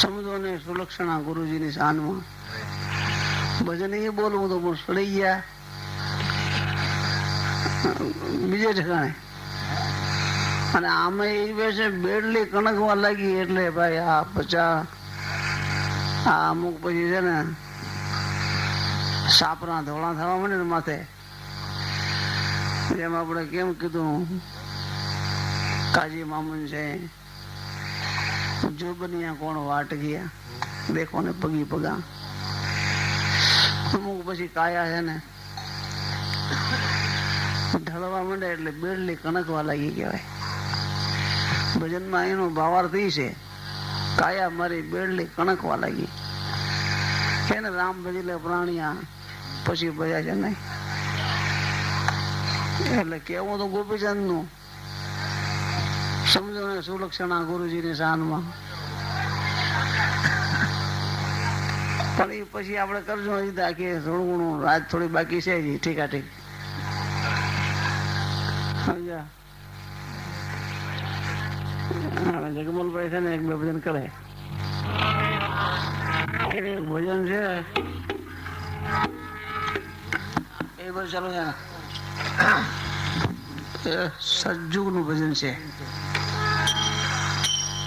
સમજો ને સુલક્ષણા ગુરુજીની શાનમાં ભજન એ બોલવું તો પણ સડી ગયા. બીજે ઠેકાણે. અને આમે એ બેસે બેડલી કણકવા લાગી એટલે ભાઈ આ પચા, આ અમુક પછી છે ને, સાપના ધોળા થવા મળે ને માથે. એમ આપણે કેમ કીધું? કાજી મામુન છે. બન્યા કોણ વાટ ગયા દેખો ને પગી પગા. અમુક પછી કાયા છે ને, ઢળવા માંડે એટલે બેડલી કણકવા લાગી કહેવાય. ભજનમાં એનો ભાવાર્થ ઈ છે, કાયા મારી બેડલી કણકવા લાગી. છે ને રામ ભજીલે પ્રાણિયા, પછી ભજા છે નહીં એટલે કેવું તો ગોપીચંદનું સમજો ને સુલક્ષણા ગુરુજીની શાનમાં પણ એ પછી આપણે કરજો કે થોડું ઘણું રાત થોડી બાકી છે હજી ઠીકા ઠીક જગમલભાઈ છે ને એક બે ભજન કરે. ભજન છે. એ બધું ચાલુ છે ને એ સજ્જુગનું ભજન છે.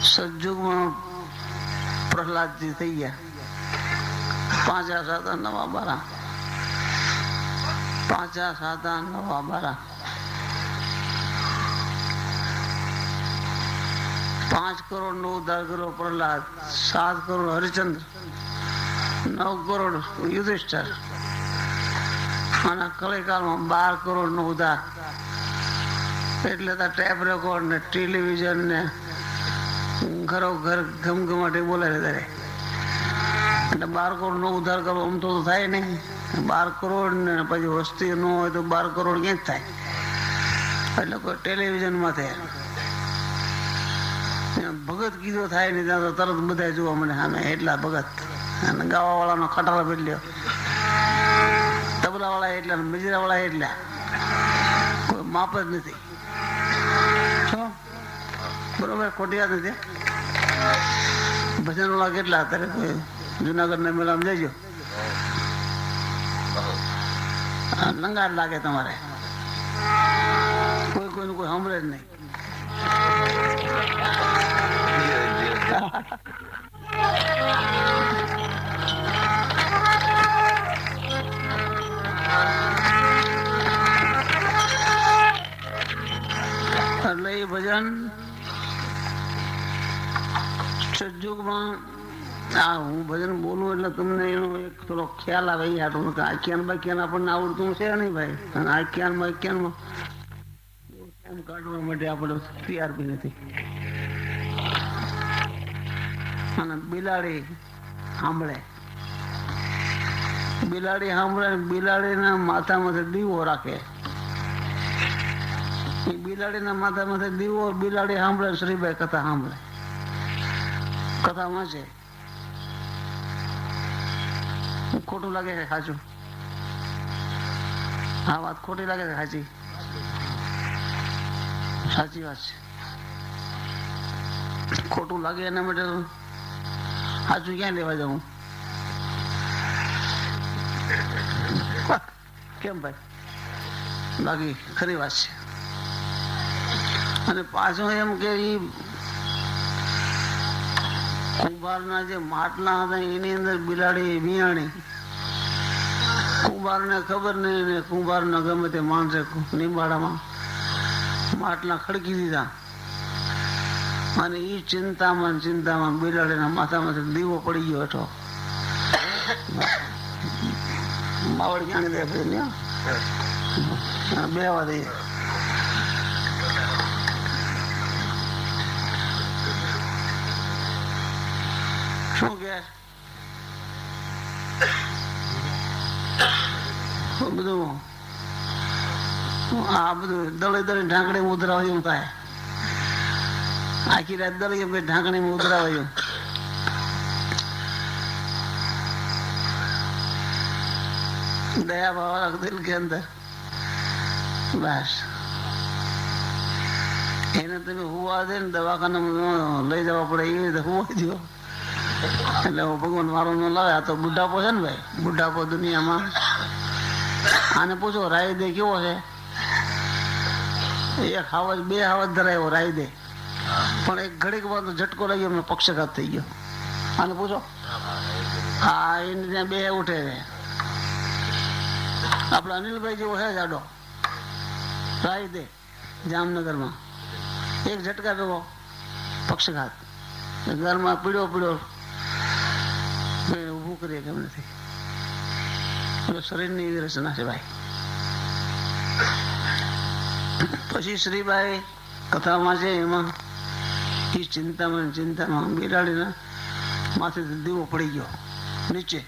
સજ્જુગમાં પ્રહલાદજી થઈ ગયા. પાંચા સાતા નવા બારા. પાંચા સાતા નવા બારા. પાંચ કરોડ નો ઉદ્ધાર કર્યો પ્રહલાદ, સાત કરોડ હરિચંદ્ર, નવ કરોડ યુધિષ્ઠર. અને કલેકાલમાં બાર કરોડ નો ઉદ્ધાર. એટલે ટેપ રેકોર્ડ ને ટેલિવિઝન ને ઘરો ઘર ગમગમાટી બોલે ત્યારે એટલે બાર કરોડ નો ઉદ્ધાર કરવો આમ તો થાય નહીં. બાર કરોડ ને પછી વસ્તી ન હોય તો બાર કરોડ ક્યાં થાય? એટલે કોઈ ટેલિવિઝનમાં થાય. ભગત કીધો થાય ને ત્યાં તો તરત બધા જોવા મળે સામે એટલા ભગત. અને ગાવા વાળાનો ખટારો બદલ્યો. તબલા વાળા એટલા મજરા વાળા એટલા. કોઈ માપ જ નથી? બરોબર ખોટિયાત નથી ભજન વાળા કેટલા અત્યારે જુનાગઢ ના મેળામાં જઈજો. આ લંગાર લાગે તમારે. કોઈ કોઈનું કોઈ સાંભળે જ નહીં. એટલે એ ભજન સજ્જુગમાં આ હું ભજન બોલું એટલે તમને એનો એક થોડો ખ્યાલ આવે એ હાટું. આખ્યાન બાખ્યાન આપણને આવડતું છે નહીં ભાઈ. અને આખ્યાન બાખ્યાનમાં એમ કાઢવા માટે આપણે તૈયાર બી નથી. અને બિલાડી સાંભળે બિલાડી સાંભળે બિલાડીના બિલાડીના માથામાંથી દીવો રાખે. બિલાડીના માથામાંથી દીવો બિલાડી સાંભળે શ્રીભાઈ કથા સાંભળે કથા છે ખોટું લાગે છે સાચું આ વાત ખોટી લાગે છે સાચી સાચી વાત છે ખોટું લાગે એના માટે સાચું ક્યાં લેવા જાઉં કેમ ભાઈ બાકી ખરી વાત છે અને પાછું એમ કે ઈ કુંભારના જે માટલા હતા એની અંદર બિલાડી વિયાણી કુંભારને ખબર નહીં ને કુંભારને ગમે તે માણસે નિંબાડામાં માટલા ખડકી દીધા. અને એ ચિંતામાં ચિંતામાં બિલાડીના માથામાંથી દીવો પડી ગયો હતો. માવડ ક્યાં દે ભાઈ બે વા દઈએ શું કે બધું આ બધું દળે દળે ઢાંકણે ઉધરાવ્યું થાય. આખી રાત દળે ભાઈ ઢાંકણે ઉધરાવ્યું દયા ભાવ રાખ કે અંદર. બસ. એને તમે હુવા દે ને દવાખાનામાં લઈ જવા પડે એ રીતે હુવા દો. એટલે ભગવાન મારો ન લાવે. આ તો બુઢાપો છે ને ભાઈ. બુઢાપો દુનિયામાં આને પૂછો રાયદે કેવો છે? એક હાવજ, બે હાવજ ધરાયો રાયદે પણ એક ઘડીક વાર તો ઝટકો લાગ્યો, એમને પક્ષઘાત થઈ ગયો. આને પૂછો? હા, એને ત્યાં બે ઉઠે છે. આપડે અનિલભાઈ જેવો છે જાડો. રાયદે જામનગરમાં. એક ઝટકા ભેગો પક્ષઘાત. ઘરમાં પીડ્યો પીડ્યો ઊભું કરીએ, કેમ નથી? શરીરની એવી રચના છે ભાઈ પછી શ્રીબાઈ કથામાં છે, એમાં એ ચિંતામાં ચિંતામાં બિલાડીને માથે દીવો પડી ગયો, નીચે.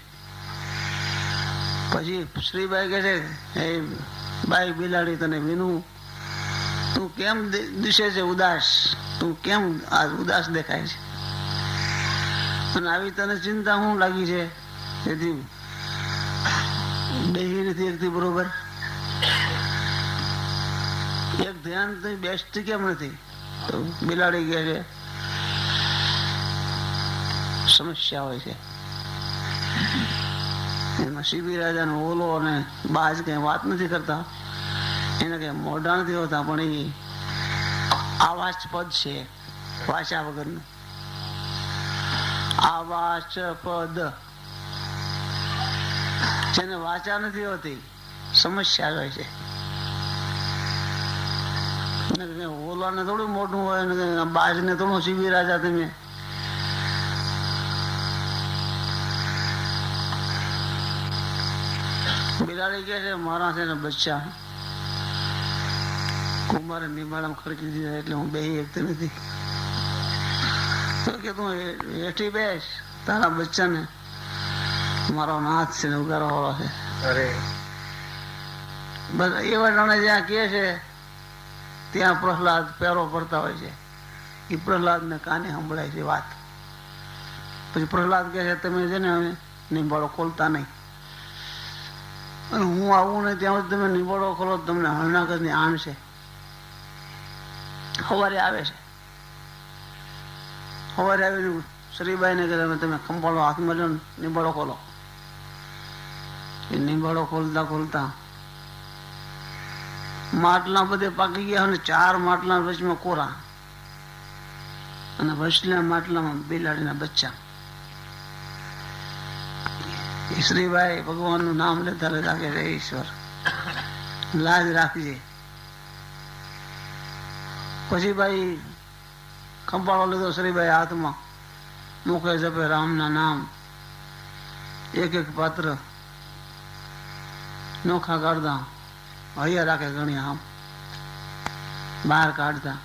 પછી શ્રીબાઈ કહે છે એ બાઈ બિલાડી, તને વિનું તું કેમ દિશે છે ઉદાસ? તું કેમ આ ઉદાસ દેખાય છે? અને આવી તને ચિંતા શું લાગી છે? તેથી બેહી નથી એકથી બરોબર. એક ધ્યાન બેસ્ટ કેમ નથી? બિલાડી ગયા છે, સમસ્યા હોય છે. એમાં શિબી રાજાનો ઓલો અને બાજ કઈ વાત નથી કરતા. એને કઈ મોઢા નથી હોતા, પણ એ આવાજ પદ છે વાચા વગરનું. આવાચ પદ. જેને વાચા નથી હોતી, સમસ્યા હોય છે. ઓલાને થોડું મોટું હોય ને બાજને થોડું શિબી રાજા તમે. બિલાડી કે છે, મારા છે ને બચ્ચા. કુમારે નિમાળામાં ખડકી દીધા એટલે હું બે એકતી નથી. તો કે, તું હેઠી બેસ તારા બચ્ચાને. મારો નાથ છે ઉગારો વાળો છે. બસ એવા જ્યાં કે છે ત્યાં પ્રહલાદ પેરો પડતા હોય છે. એ પ્રહલાદ ને કાને સંભળાય છે વાત? પછી પ્રહલાદ કહે છે તમે છે ને નિંબાળો ખોલતા નહીં. અને હું આવું ને ત્યાં તમે નિંબાળો ખોલો તમને હરણાગરની આણ છે. સવારે આવે છે. સવારે આવીને શ્રીબાઈને કહે તમે તમે ખંભાળો હાથમાં લો નિંબાળો ખોલો. એ નિંબાળો ખોલતા ખોલતા. માટલા બધે પાકી ગયા અને ચાર માટલા વચમાં કોરા. અને વચલા માટલામાં બિલાડીના બચ્ચા. શ્રીભાઈ ભગવાનનું નામ લેતા લેતા કે રે ઈશ્વર, લાજ રાખજે. પછી ભાઈ ખંભાળો લીધો શ્રીભાઈ હાથમાં. મુખે જપે રામના નામ. એક એક પાત્ર નોખા કાઢતા. હૈયા રાખે ઘણી આમ. બહાર કાઢતા.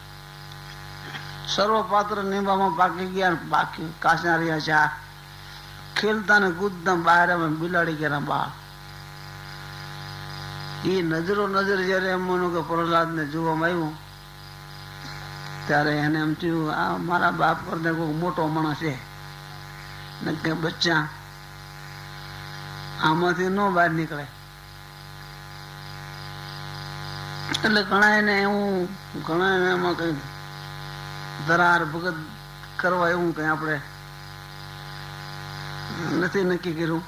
સર્વ પાત્ર નીંબામાં પાકી ગયા બાકી કાચના રહ્યા છે ખેલતા ને કૂદતા બહાર અમે બિલાડી ગયા બહાર. એ નજરો નજર જયારે એમ માનો કે પ્રહલાદ ને જોવામાં આવ્યું, ત્યારે એને એમ થયું, આ મારા બાપ કરતા કોઈ મોટો માણસ છે. ને કે બચ્ચા, આમાંથી ન બહાર નીકળે. એટલે ઘણા એને એવું, ઘણા એને એમાં કઈ દરાર ભગત કરવા એવું કઈ આપણે નથી નક્કી કર્યું.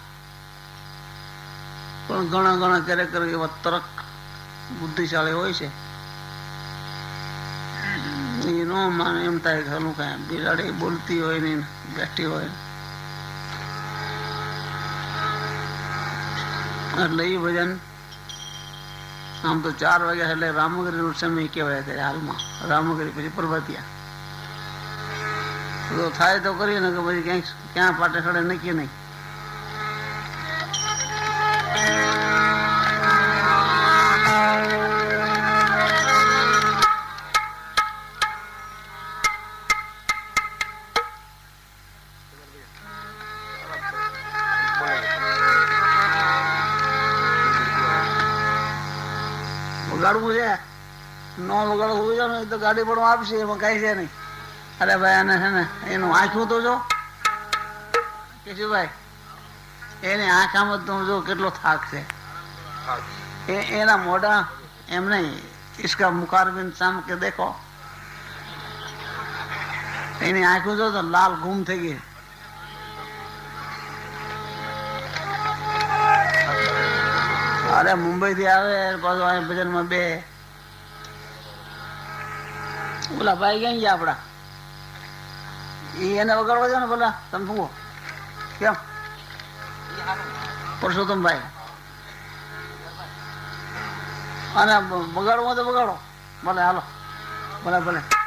પણ ઘણા ઘણા ક્યારેક એવા તરક બુદ્ધિશાળી હોય છે. એ ન માને એમ થાય કે હલું બિલાડી બોલતી હોય ને બેઠી હોય. એટલે એ ભજન આમ તો ચાર વાગ્યા એટલે રામગીરી નો સમય કહેવાય અત્યારે હાલમાં. રામગીરી પછી પ્રભાતિયા તો થાય તો કરીએ ને કે પછી ક્યાંક ક્યાં પાટે ખડે નક્કી નહીં. તો ગાડી પણ આપશે એમાં કઈ છે નહીં. અરે ભાઈ, આને છે ને, એનું આંખું તો જો. કેશુભાઈ એને આંખ આમ જ તમે જો કેટલો થાક છે. એના મોઢા એમ નહીં. ઇસકા સામ કે દેખો. એની આંખું જો તો લાલ ગુમ થઈ ગઈ. અરે મુંબઈ થી આવે, પાછું ભજનમાં બે. બોલા ભાઈ ક્યાં ગયા આપડા. એને વગાડવા જાવ ને બોલા તમે શું કેમ? પરસોત્તમ ભાઈ. અને બગાડવો તો બગાડો. ભલે, હાલો. ભલે ભલે.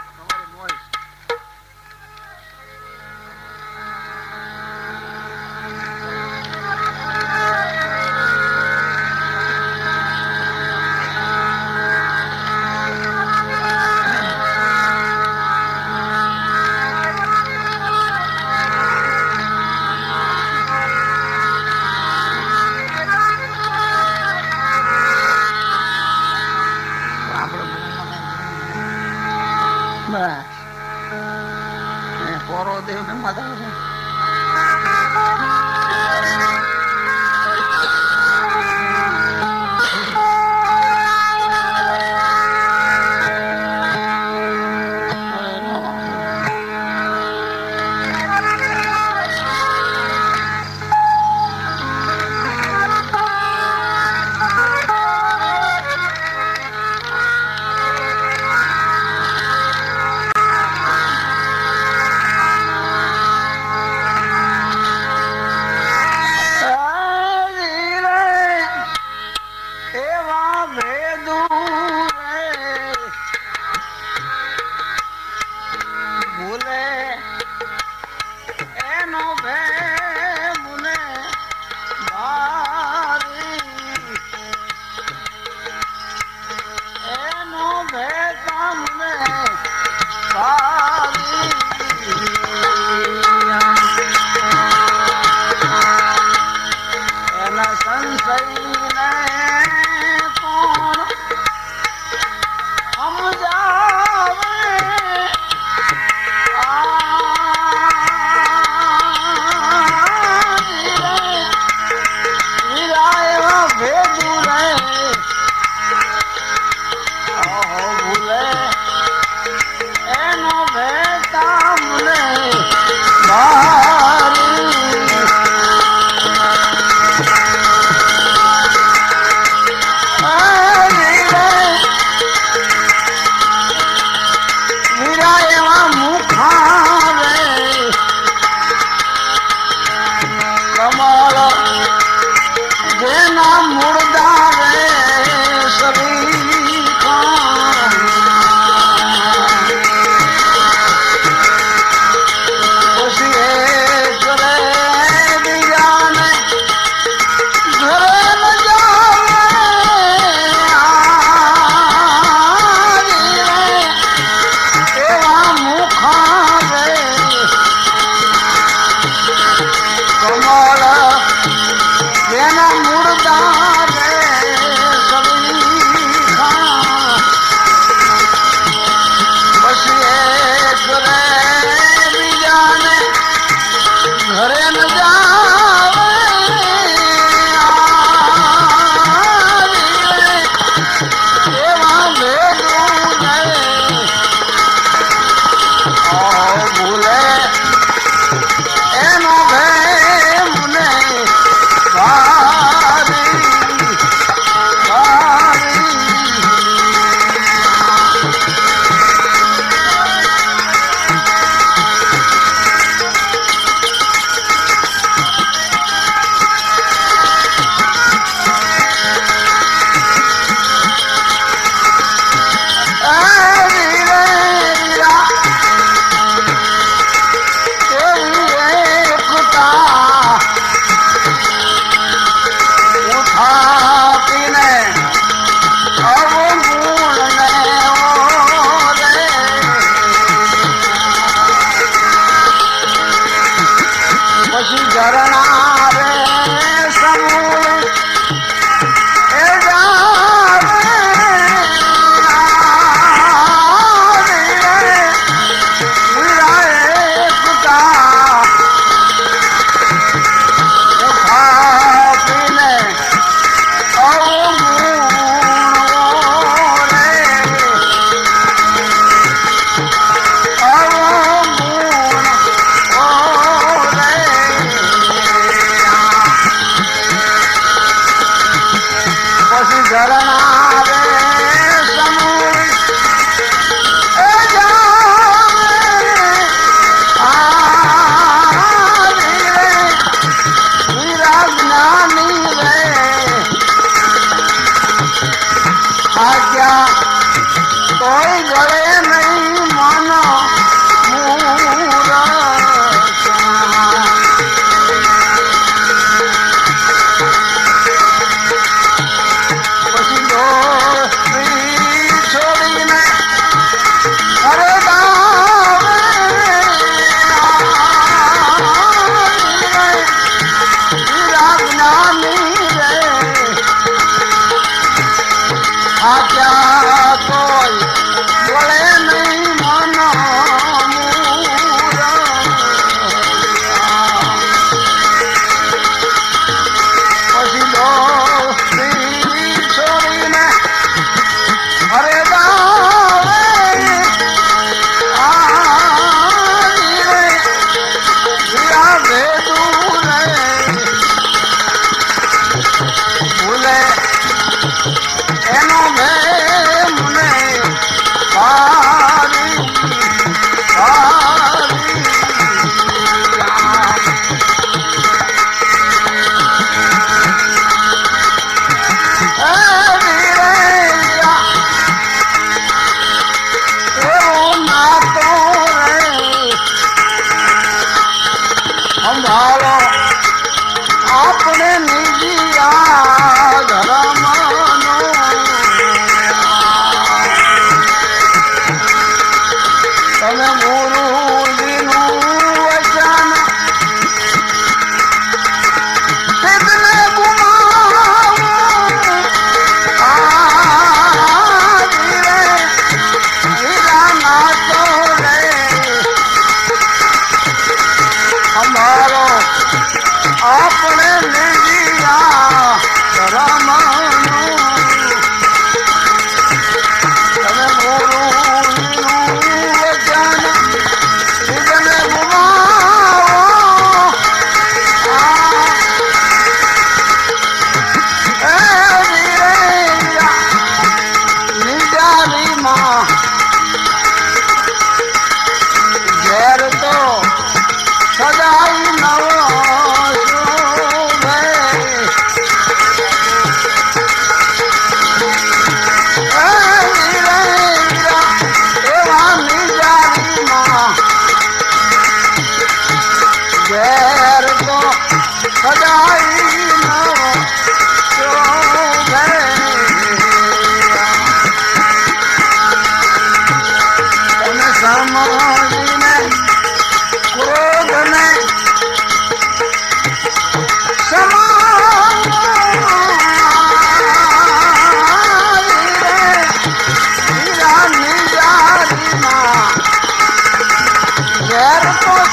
Come on.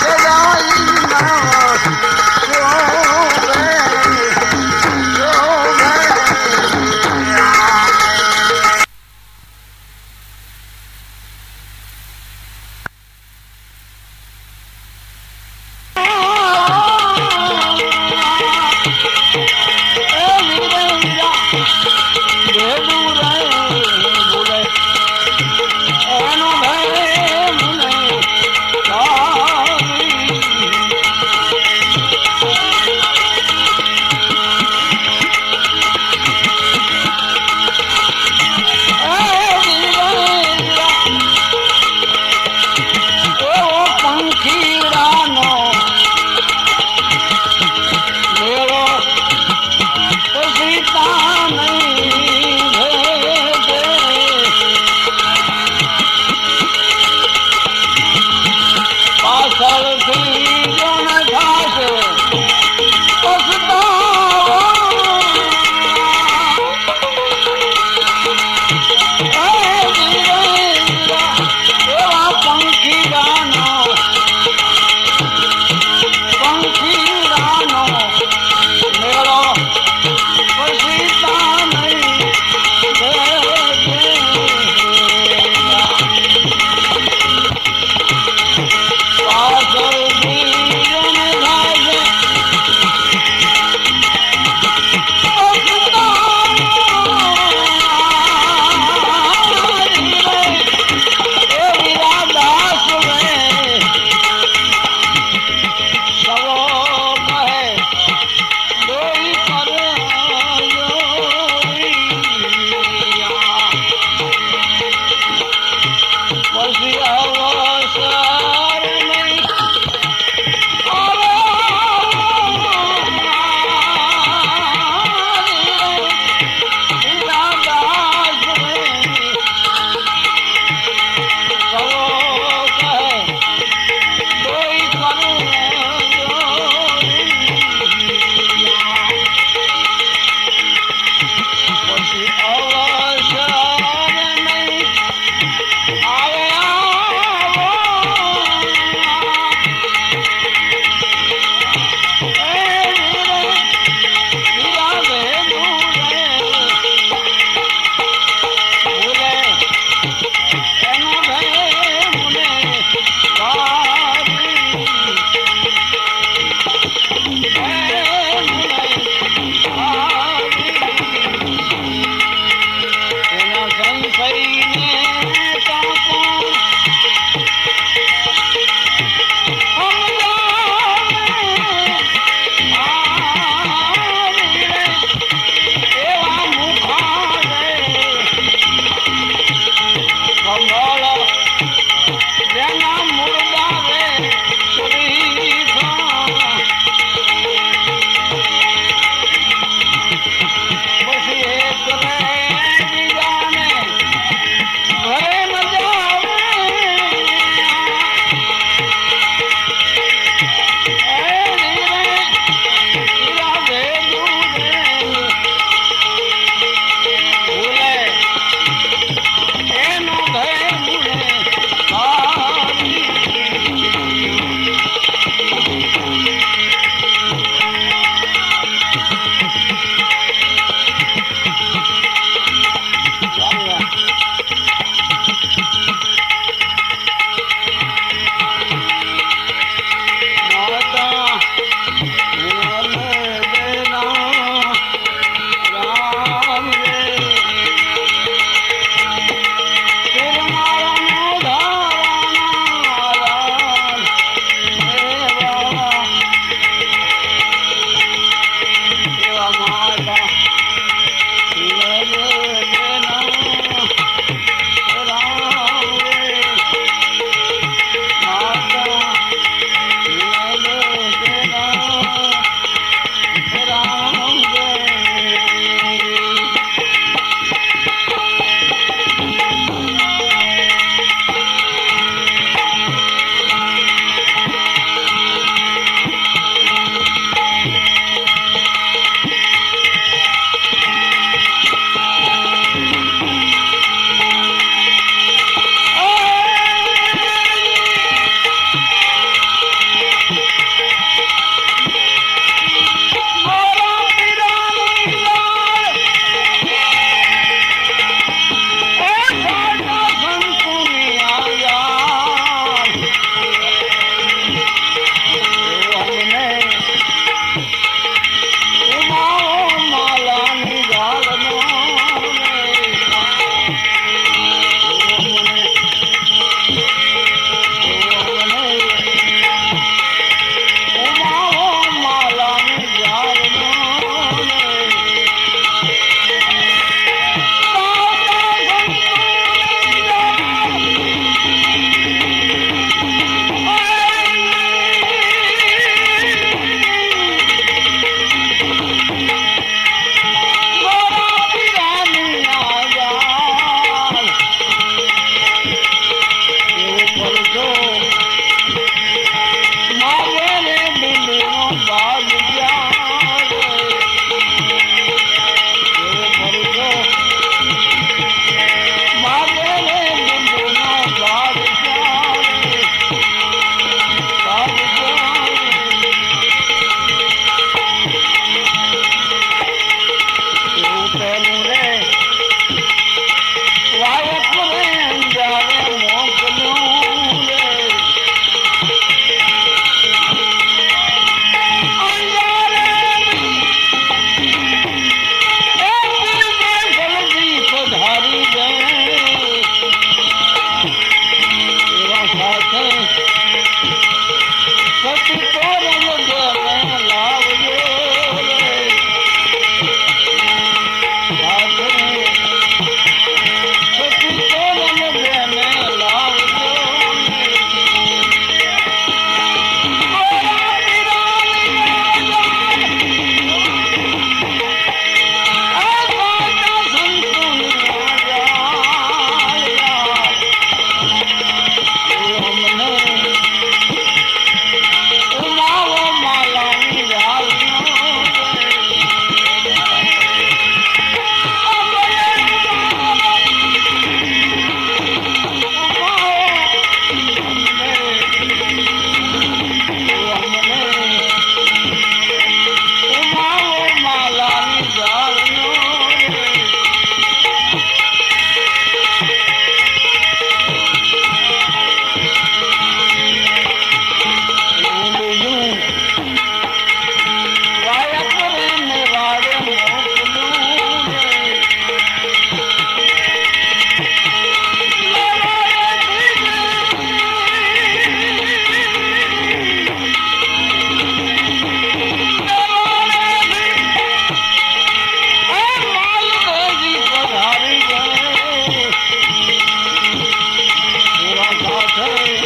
Yeah.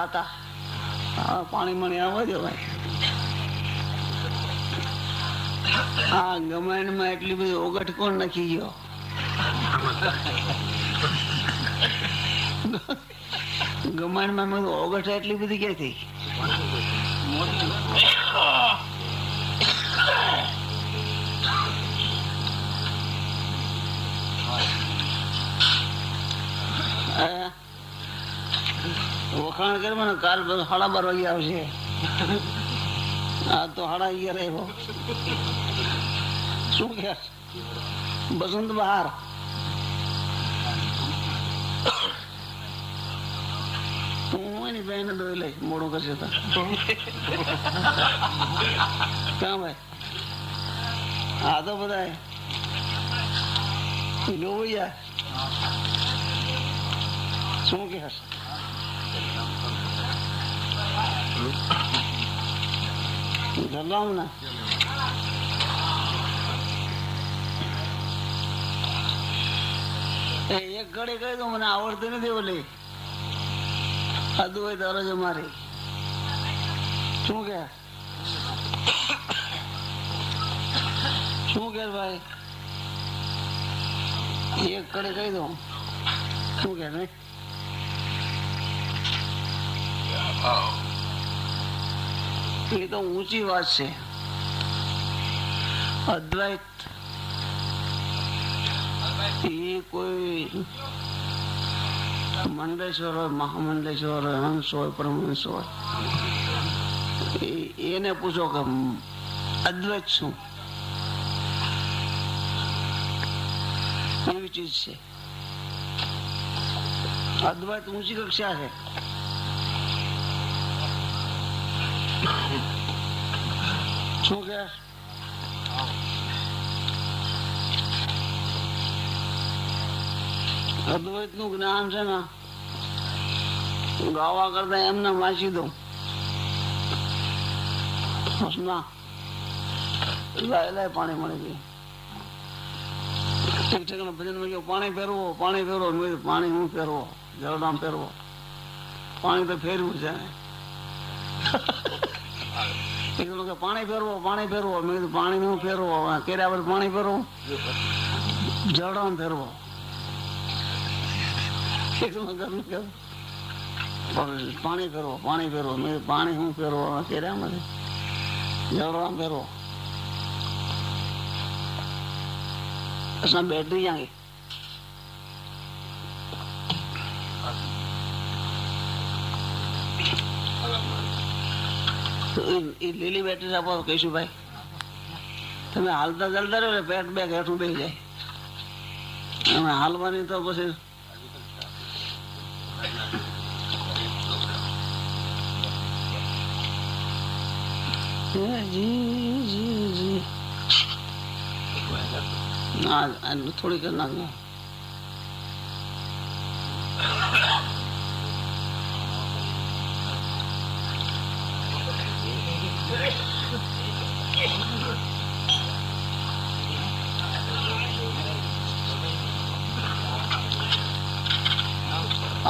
ખાતા. પાણી મણી આવવા જવાય હા ગમાણમાં એટલી બધી ઓગટ કોણ નાખી ગયો? ગમાણમાં ઓગટ એટલી બધી ક્યાંથી હે? વખાણ કરે સાડા બાર વાગે આવશે આ તો સાડા અગિયાર આવ્યો. શું કે? બસંત બહાર. એની બેન દોઈ લઈ મોડું કરશે તો. ભાઈ? આ તો બધા જોવું યાર. શું કે? એક ઘડી કહી દઉં, મને આવડતું નથી ઓલી. ખાધું હોય તારો છે મારી શું કે? શું કે ભાઈ? એક કડે કહી દઉં. શું કે નહીં? એ તો ઊંચી વાત છે. અદ્વૈત. એ કોઈ મંડલેશ્વર હોય મહામંડલેશ્વર હોય, હંસ હોય પરમહંસ હોય. એને પૂછો કે અદ્વૈત શું એવી ચીજ છે. અદ્વૈત ઊંચી કક્ષા છે. શું કે? અદ્વૈતનું જ્ઞાન છે ને ગાવા કરતા એમને વાંચી દઉં. ના. લાય પાણી મળી ગયું. ગયો પાણી પહેરવો પાણી ફેરવો. પાણી હું પહેરવો જળરામ પહેરવો પાણી તો ફેરવું છે. કીધું કે પાણી ફેરવો પાણી ફેરવો. મેં કીધું, પાણી નું ફેરવો. કેર્યા પર પાણી ફેરવો. જડો ફેરવો. પણ ફેરવો, પાણી ફેરવો. મેં પાણી હું ફેરવો? કેર્યા મને જળરામ ફેરવો. બેટરી બેटरी એ- લીલી બેટરી આપો કહીશું ભાઈ. તમે હાલતા ચાલતા રહો ને પેટ બેગ હેઠું બે જાય. હાલવાની તો પછી જી જી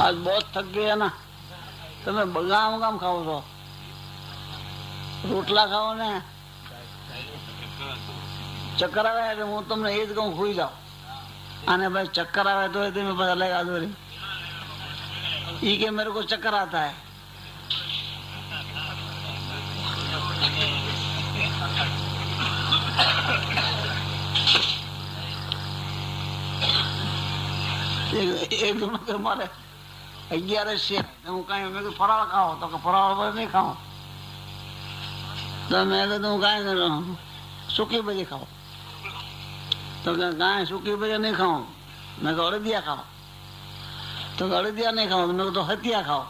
જી ના આ થોડી કરી નાખજો આજ બહુ થક ગયા ના તમે બગામ ગામ ખાઓ છો રોટલા ખાઓ ને ચક્કર આવે એટલે હું તમને એ જ કહું ખુઈ જાઓ અને ભાઈ ચક્કર આવે તો તમે પછી લગા દો रे ई के मेरे को चक्कर आता है એક એક જણો મારે છે. તો હું કઈ મેં કીધું ફરાળ ખાઓ. તો કે ફરાળ પર નહીં ખાઓ. તો મેં કીધું કાંઈ કરું સૂકી ભાજી ખાઓ. તો કે કાંઈ સૂકી ભાજી નહીં ખાઓ મેં કહું અડદિયા ખાઓ. તો કે અડદિયા નહીં ખાઓ તો મેં કીધું હતિયા ખાઓ.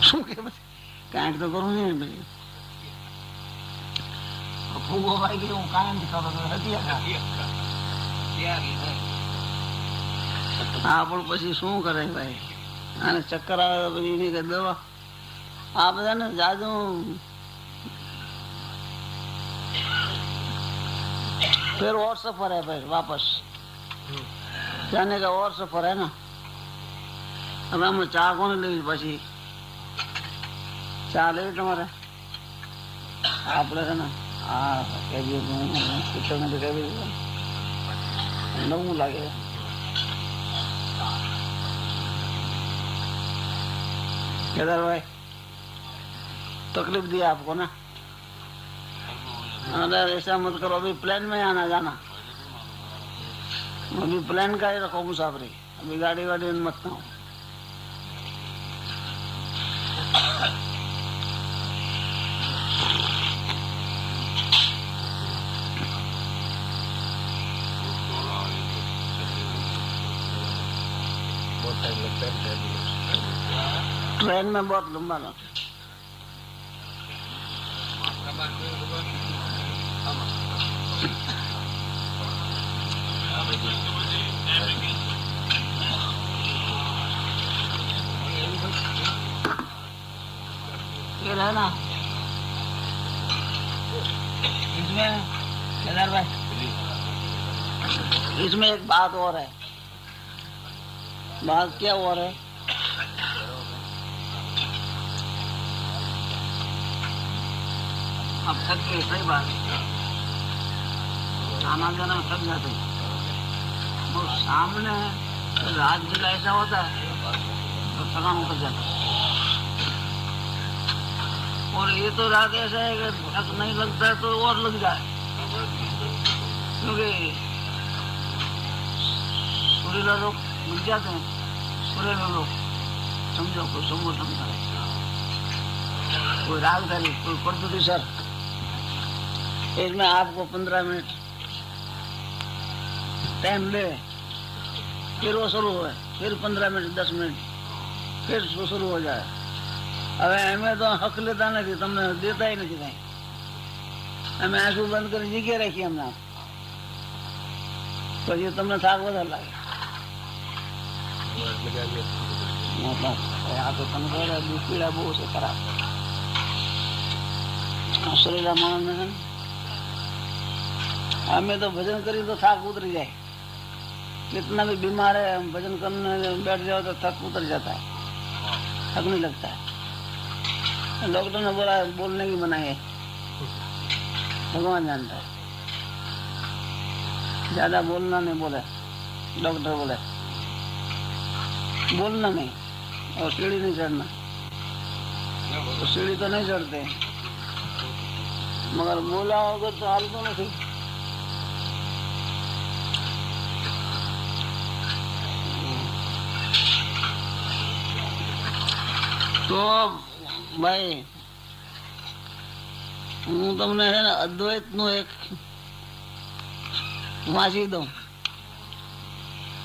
શું કે કાંઈક તો કરવું નહીં ને પછી ફૂગો ભાઈ ગયો હું કાંઈ નથી ખાતો તો હતિયા ખાઓ હા પણ પછી શું કરે ભાઈ આને ચક્કર આવે તો પછી એની કઈ દવા આ બધા ને જાજુ फिर और सफर है भाई वापस जाने का और सफर है ना હવે આમાં ચા કોને લેવી પછી ચા લેવી તમારે આપણે છે ને હા કેવી પિક્ચરને તો કેવી નવું લાગે केदार भाई। तकलीफ़ दिया आपको ना? अरे ऐसा मत करो, अभी प्लेन में आना जाना। अभी प्लेन का ही रखो मुसाफरी अभी गाड़ी वाड़ी मत खाओ बहुत टाइम लगता है ट्रेन में बहुत लंबा फिर है ना। इसमें इसमें एक बात और है। बात क्या और है? अब थक गए सही बात आना जाना में थक जाते हैं। और सामने रात जिला ऐसा होता है तो थकान उतर जाता है और ये तो रात ऐसा है कि थक नहीं लगता है तो और लग जाए क्योंकि सुरीला लोग मिल जाते हैं सुरीला लोग समझो कोई संगठन करे कोई रागधारी कोई पद्धति सर इसमें आपको पंद्रह मिनट टाइम ले फिर वो शुरू हुए फिर पंद्रह मिनट दस मिनट फिर वो शुरू हो जाए હવે અમે તો હક લેતા નથી તમને દેતાય નથી કઈ અમે આંસુ બંધ કરી જગ્યા રાખીએ અમને પછી તમને થાક વધારે લાગે लगा लिया મતલબ આ તો તમે ખબર દુઃખ પીડા બહુ છે ખરાબ આ શરીરના માણસને છે ને हमें तो भजन करी तो थक उतर जाए। कितना भी बीमार है, हम भजन करने बैठ जाओ तो थक उतर जाता है। थक नहीं लगता है। डॉक्टर ने बोला, बोलने की मना है। भगवान जानता है। ज़्यादा बोलना नहीं बोले। डॉक्टर बोले, बोलना नहीं और सीढ़ी नहीं चढ़ना। तो सीढ़ी तो नहीं चढ़ते। मगर बोला होगा तो हाल तो नहीं તો ભાઈ, હું તમને છે ને અદ્વૈતનું એક વાંચી દઉં.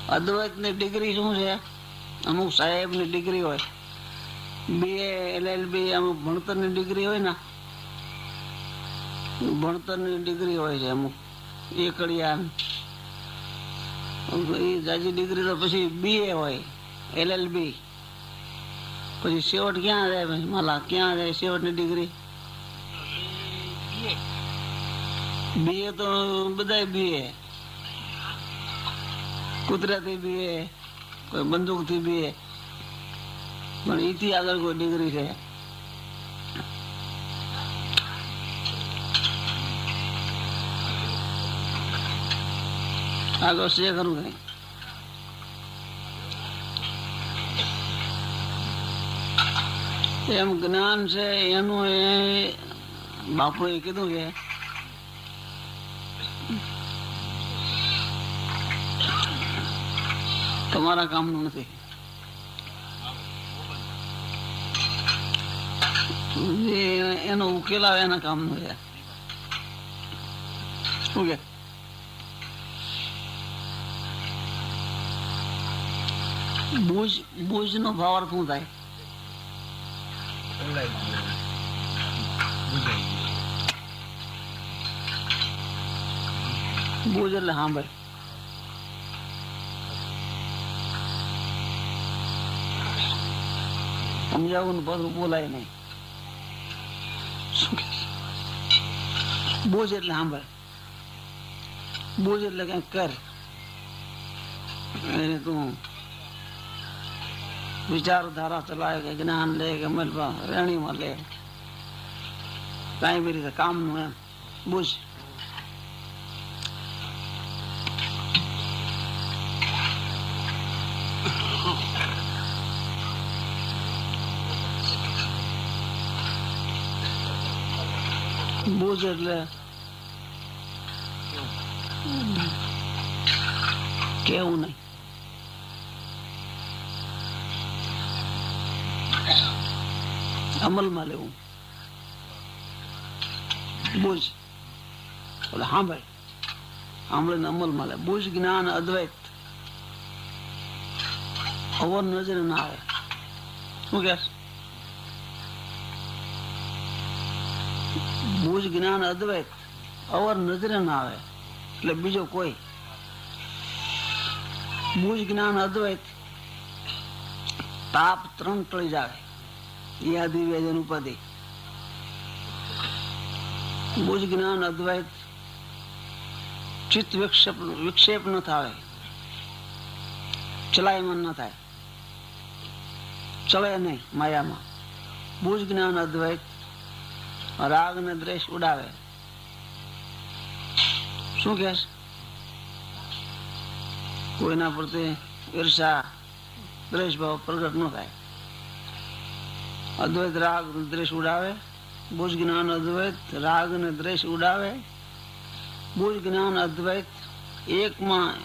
અદ્વૈતની ડિગ્રી શું છે? અમુક સાહેબની ડિગ્રી હોય. બીએ એલએલબી અમુક ભણતરની ડિગ્રી હોય ને. ભણતરની ડિગ્રી હોય છે અમુક. એકડિયા. એ જાજી ડિગ્રી તો પછી બીએ હોય એલએલબી પછી શેવટ ક્યાં જાય પછી માલા, ક્યાં જાય છેવટની ડિગ્રી? બીએ તો બધા બીએ કુદરતી બીએ કોઈ બંદૂકથી બીએ પણ એથી આગળ કોઈ ડિગ્રી છે. આગળ છે ખરું કઈ? એમ જ્ઞાન છે, એનું એ બાપુએ કીધું કે તમારા કામનું નથી. એનો ઉકેલ આવે એના કામનું છે. શું કે? ભુજ ભુજ નો ભાવ શું થાય? સમજાઈ ગયું બુજાઈ ગયું ભુજ એટલે સાંભળ સમજાવું પાછું બોલાય નહીં? ભુજ એટલે સાંભળ ભુજ એટલે કંઈક કર એને તું વિચારધારા ચલાવે કે જ્ઞાન લે કે રેણીમાં લે. કઈ બી રીતે કામનું એમ. બુજ. બુજ એટલે કેવું નહીં. અમલમાં લેવું. બુજ. એટલે સાંભળ સાંભળીને અમલમાં લે. બુજ જ્ઞાન અદ્વૈત. અવર નજરે ના આવે. શું કે બુજ જ્ઞાન અદ્વૈત. અવર નજરે ના આવે. એટલે બીજો કોઈ. બુજ જ્ઞાન અદ્વૈત. તાપ ત્રણ ટળી જાય યાદી વેદન ઉપાધિ. બુજ જ્ઞાન અદ્વૈત ચિત્ત વિક્ષેપ વિક્ષેપ ન થાય. ચલાયમન ન થાય. ચલે નહીં માયામાં. બુજ જ્ઞાન અદ્વૈત રાગ ને દ્વેષ ઉડાવે. શું કે કોઈના પ્રત્યે ઈર્ષા દ્વેષ ભાવ પ્રગટ ન થાય. અદ્વૈત રાગ દ્વેષ ઉડાવે બુજ જ્ઞાન અદ્વૈત રાગ ને દ્વેષ ઉડાવે બુજ જ્ઞાન અદ્વૈત એકમાં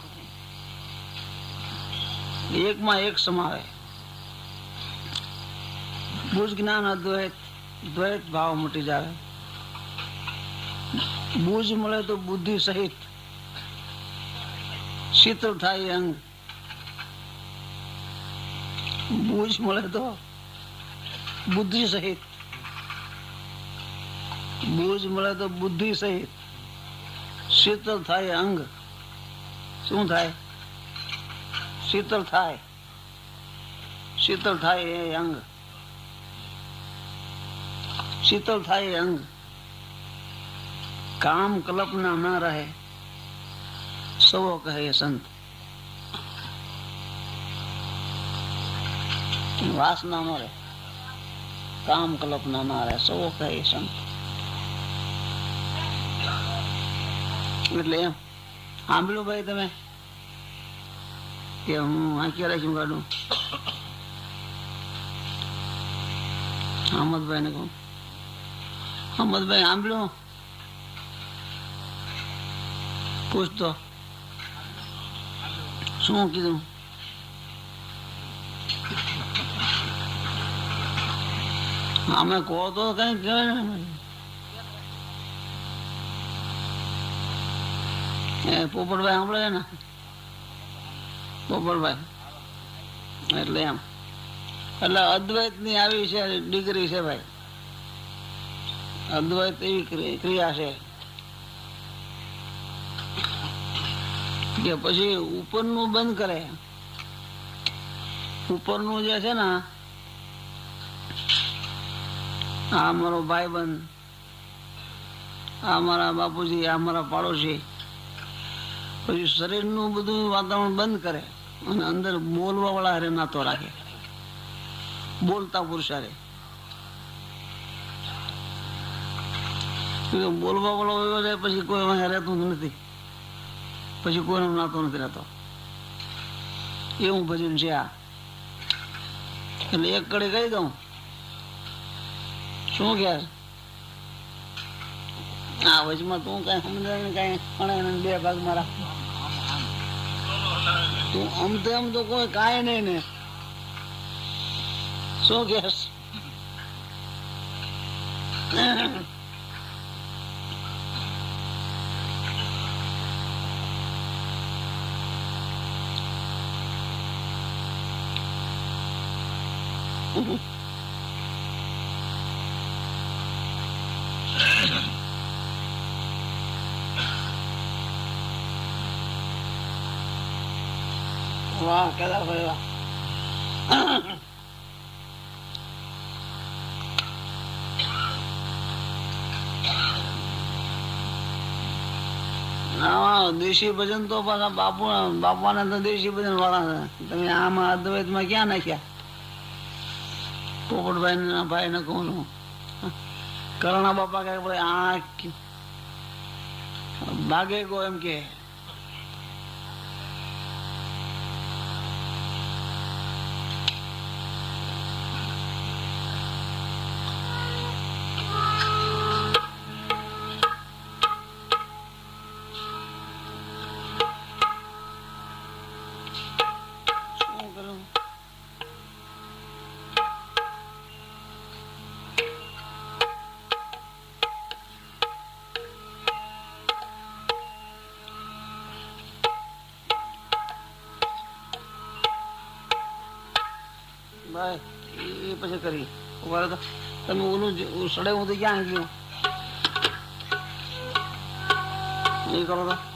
એકમાં એક સમાવે બુજ જ્ઞાન અદ્વૈત દ્વૈત ભાવ મટી જાય બુજ મળે તો બુદ્ધિ સહિત શીતળ થાય અંગ બુજ મળે તો બુદ્ધિ સહિત. બુજ મળે તો બુદ્ધિ સહિત. શીતળ થાય અંગ. શું થાય? શીતળ થાય. શીતળ થાય એ અંગ. શીતળ થાય અંગ. કામ કલ્પના ના રહે. સવો કહે સંત. વાસના ન રહે કામ કલ્પના ના રહે સવો કહે સંત એટલે એમ. સાંભળ્યું ભાઈ તમે? કે હું આંખી રાખીને કાઢું. અહમદભાઈ ને કહું. અહમદભાઈ, સાંભળ્યું? પૂછતો. શું કીધું? અમે કહો તો કઈ કહેવાય પોપટભાઈ સાંભળે ને? પોપટભાઈ. એટલે એમ. એટલે અદ્વૈતની આવી છે, ડિગ્રી છે ભાઈ. અદ્વૈત એવી ક્રિયા છે. કે પછી ઉપરનું બંધ કરે. ઉપરનું જે છે ને આ મારો ભાઈબંધ. આ મારા બાપુજી, આ મારા પાડોશી. પછી શરીરનું બધું વાતાવરણ બંધ કરે અને અંદર બોલવા વાળા હારે નાતો રાખે. બોલતા પુરુષ હારે. કેમ કે બોલવા વાળો એવો છે પછી કોઈ રહેતું નથી. પછી કોઈનો નાતો નથી રહેતો. એવું ભજન છે આ. એટલે એક કડે કહી દઉં શું કે? આ વચમાં તું કઈ સમજાય કઈ પણ બે ભાગ મારા તું આમ તો એમ તો કોઈ કાંઈ નહીં ને. શું કેસ વાહ કેદાર ભરવા દેશી ભજન તો પાછા બાપુ, બાપાને તો દેશી ભજન વાળા છે. તમે આમાં અદ્વૈતમાં ક્યાં નાખ્યા? પોપટભાઈ ના ભાઈ ને કહું છું. કરણા બાપા કે ભાઈ આ ભાગે ગો એમ કે એ પછી કરી. ઊભા તો. તમે ઓલું સડે હું તો ક્યાં ગયું? એ કરો તો.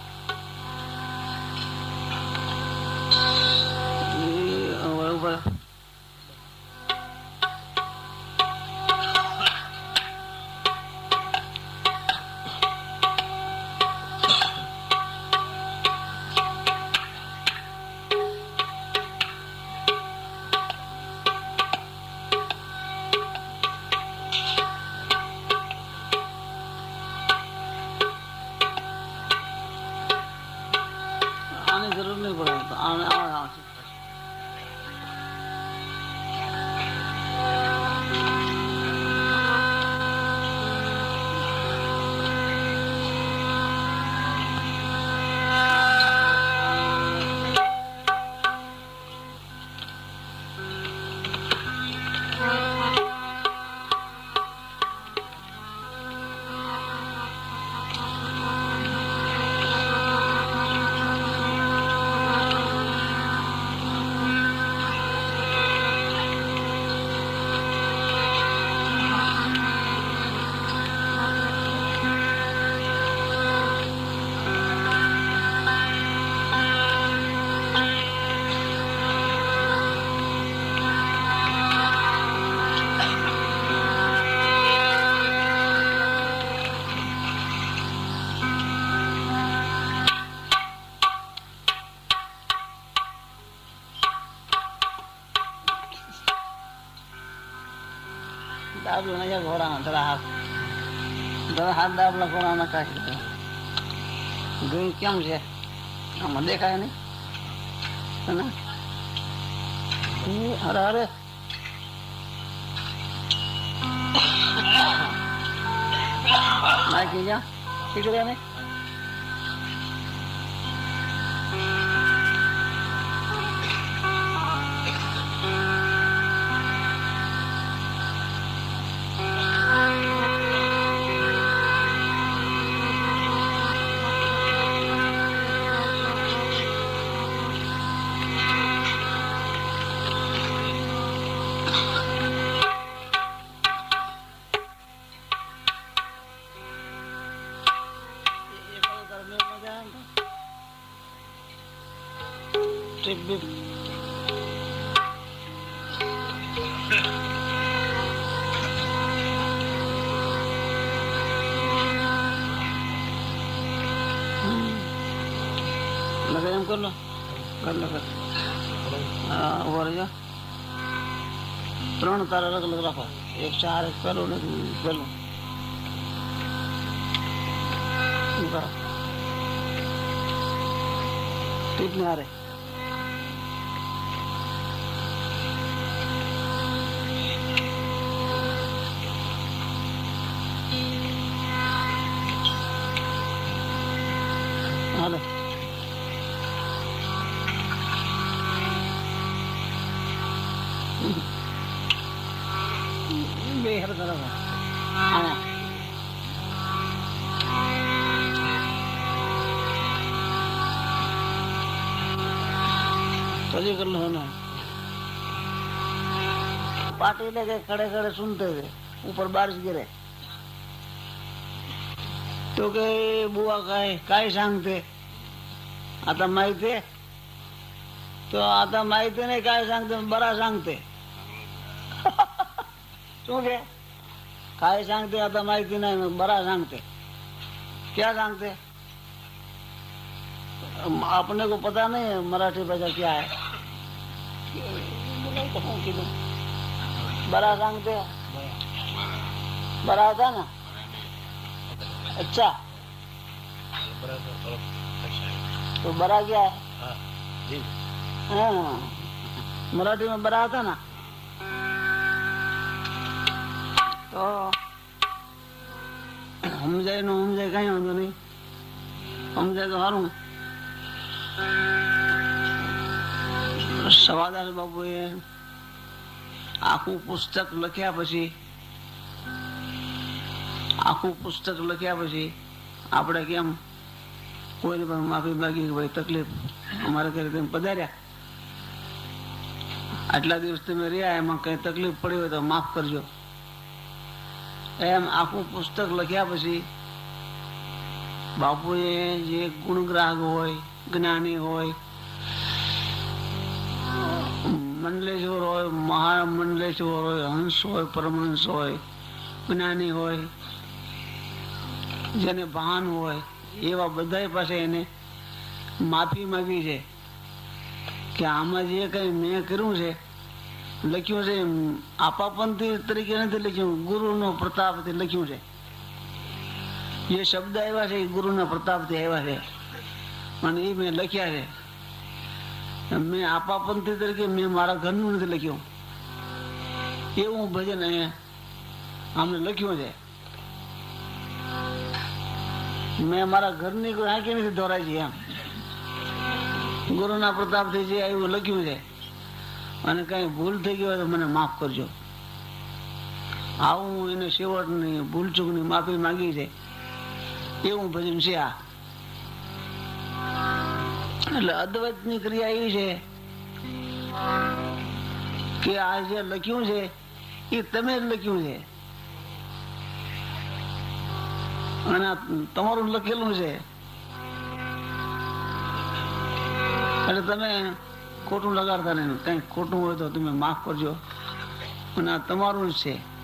દાબલો નહીં ઘોડાનો જરા હાથ જરા હાથ દાબલા ઘોડાનો કાઢી દો ગઈ કેમ છે આમાં દેખાય નહીં? અરે અરે નાખી જા ચાર એક कभी कर लो ना पार्टी लेके खड़े खड़े सुनते थे ऊपर बारिश गिरे तो के बुआ काय काय सांगते आता माहिती आहे? तो आता माहिती नाही काय सांगते बरा सांगते શું કે काय सांगते आता माहिती नाही मग बरा सांगते क्या सांगते अम, अपने को पता नहीं है मराठी भाषा क्या है बराज आंग पिया बराज अच्छा तो बरा क्या है मराठी में बरा था ना तो हमजे जाए ना कहीं आंदो नहीं हम जाए तो हारूंगा સવાદાસ બાપુએ આખું પુસ્તક લખ્યા પછી, આખું પુસ્તક લખ્યા પછી આપણે કેમ કોઈને પણ માફી માગી ભાઈ તકલીફ અમારે ઘરે તેમ પધાર્યા. આટલા દિવસ તમે રહ્યા, એમાં કઈ તકલીફ પડી હોય તો માફ કરજો. એમ આખું પુસ્તક લખ્યા પછી બાપુએ જે ગુણગ્રાહક હોય, જ્ઞાની હોય મંડલેશ્વર હોય, મહામંડલેશ્વર હોય, હંસ હોય, પરમહંસ હોય, જ્ઞાની હોય, જેને ભાન હોય, એવા બધા પાસે એને માફી માગી છે કે આમાં જે કઈ મેં કર્યું છે, લખ્યું છે આપાપંથી તરીકે નથી લખ્યું, ગુરુનો પ્રતાપથી લખ્યું છે. જે શબ્દ આવ્યા છે, એ ગુરુના પ્રતાપથી આવ્યા છે. અને એ મેં લખ્યા છે. મેં આપાપંથી તરીકે મેં મારા ઘરનું નથી લખ્યું. એવું ભજન અમને લખ્યું છે. મેં મારા ઘરની કોઈ આંખી નથી દોરાય છે એમ. ગુરુના પ્રતાપથી જે એવું લખ્યું છે. અને કઈ ભૂલ થઈ ગઈ હોય તો મને માફ કરજો. આવું એને શેવટની ભૂલચૂકની માફી માંગી છે. એવું ભજન છે આ. એટલે અદ્વૈતની ક્રિયા એવી છે કે આ જે લખ્યું છે એ તમે જ લખ્યું છે. અને તમારું લખેલું છે. એટલે તમે ખોટું લગાડતા નહીં. કઈ ખોટું હોય તો તમે માફ કરજો. અને આ તમારું જ છે.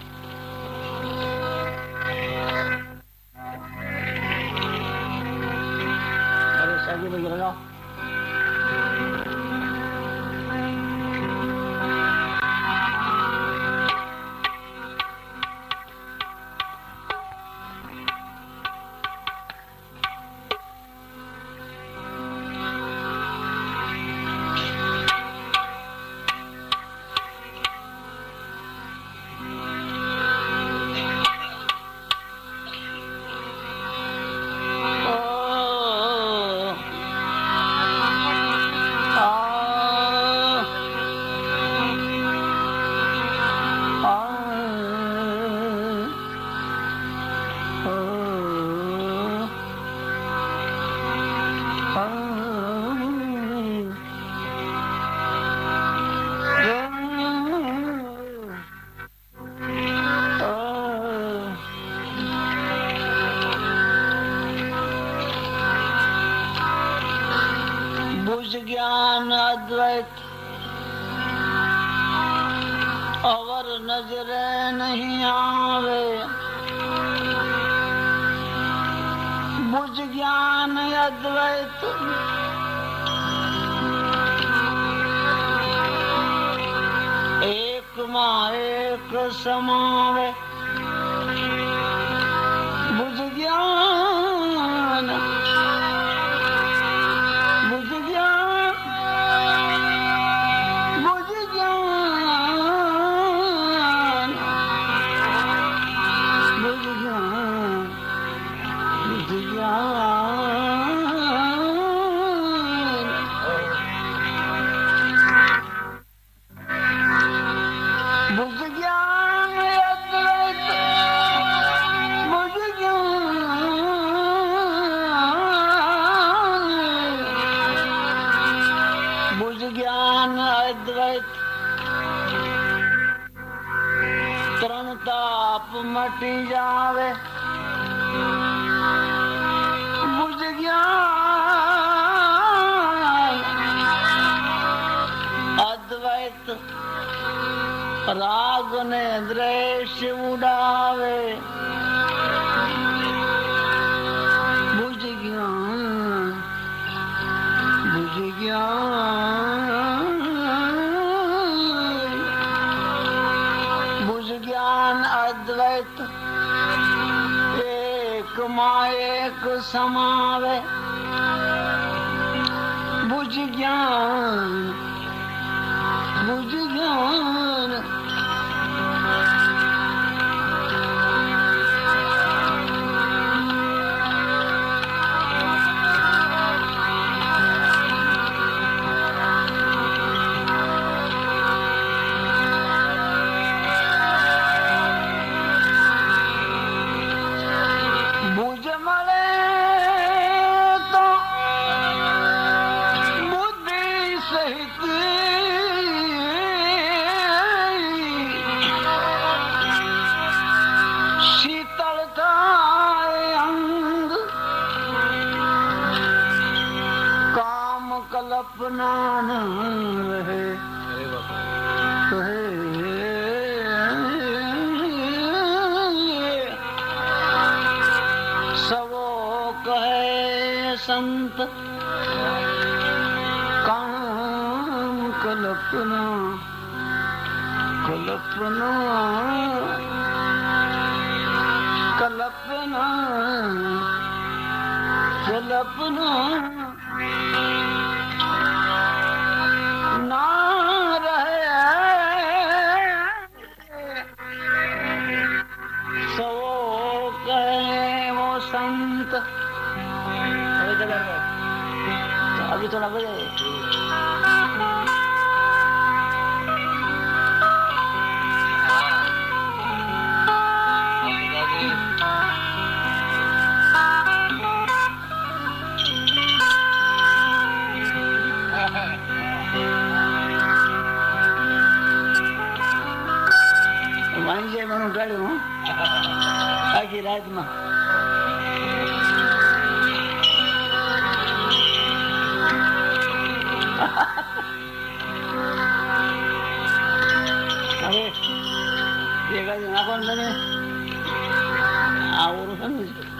कल्पना कल्पना कल्पना कल्पना। રાજમાં હવે ભેગા નાખો તમે આ સમજ